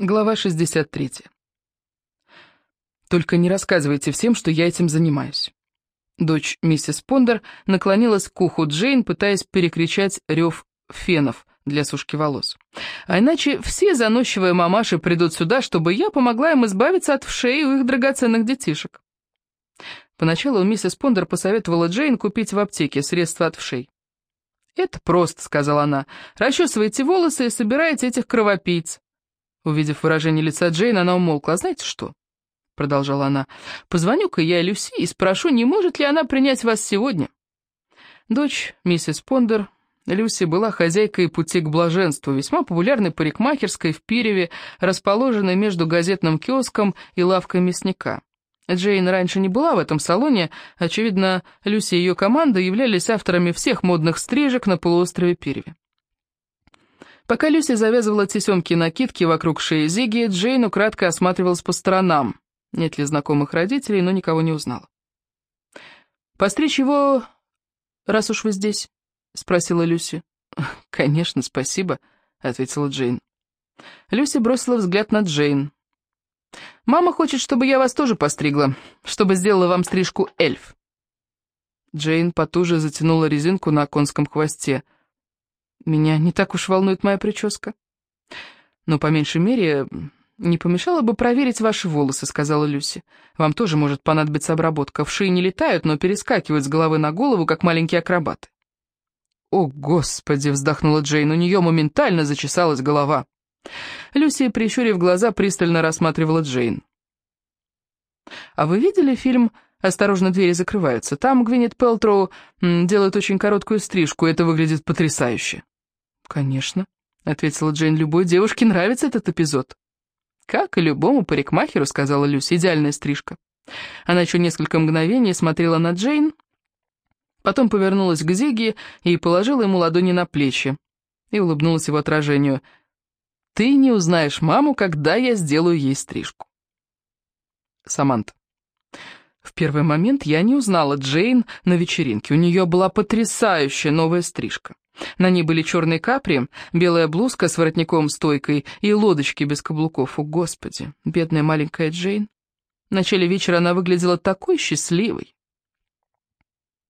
Глава 63. Только не рассказывайте всем, что я этим занимаюсь. Дочь миссис Пондер наклонилась к уху Джейн, пытаясь перекричать рев фенов для сушки волос. А иначе все заносчивые мамаши придут сюда, чтобы я помогла им избавиться от вшей у их драгоценных детишек. Поначалу миссис Пондер посоветовала Джейн купить в аптеке средства от вшей. «Это просто», — сказала она, — «расчесывайте волосы и собираете этих кровопийц. Увидев выражение лица Джейн, она умолкла. «А знаете что?» — продолжала она. «Позвоню-ка я Люси и спрошу, не может ли она принять вас сегодня?» Дочь, миссис Пондер, Люси была хозяйкой пути к блаженству, весьма популярной парикмахерской в Пиреве, расположенной между газетным киоском и лавкой мясника. Джейн раньше не была в этом салоне, очевидно, Люси и ее команда являлись авторами всех модных стрижек на полуострове Пиреве. Пока Люси завязывала тесемки накидки вокруг шеи Зиги, Джейн украдко осматривалась по сторонам. Нет ли знакомых родителей, но никого не узнала. «Постричь его, раз уж вы здесь?» — спросила Люси. «Конечно, спасибо», — ответила Джейн. Люси бросила взгляд на Джейн. «Мама хочет, чтобы я вас тоже постригла, чтобы сделала вам стрижку эльф». Джейн потуже затянула резинку на конском хвосте — меня не так уж волнует моя прическа. Но, по меньшей мере, не помешало бы проверить ваши волосы, сказала Люси. Вам тоже может понадобиться обработка. Вши не летают, но перескакивают с головы на голову, как маленькие акробаты. «О, Господи!» — вздохнула Джейн. У нее моментально зачесалась голова. Люси, прищурив глаза, пристально рассматривала Джейн. «А вы видели фильм «Осторожно, двери закрываются»? Там Гвинет Пелтроу делает очень короткую стрижку, это выглядит потрясающе». «Конечно», — ответила Джейн, — «любой девушке нравится этот эпизод». «Как и любому парикмахеру», — сказала Люси, — «идеальная стрижка». Она еще несколько мгновений смотрела на Джейн, потом повернулась к Зиги и положила ему ладони на плечи и улыбнулась его отражению. «Ты не узнаешь маму, когда я сделаю ей стрижку». Саманта. В первый момент я не узнала Джейн на вечеринке. У нее была потрясающая новая стрижка. На ней были черные капри, белая блузка с воротником-стойкой и лодочки без каблуков. О, Господи, бедная маленькая Джейн. В начале вечера она выглядела такой счастливой.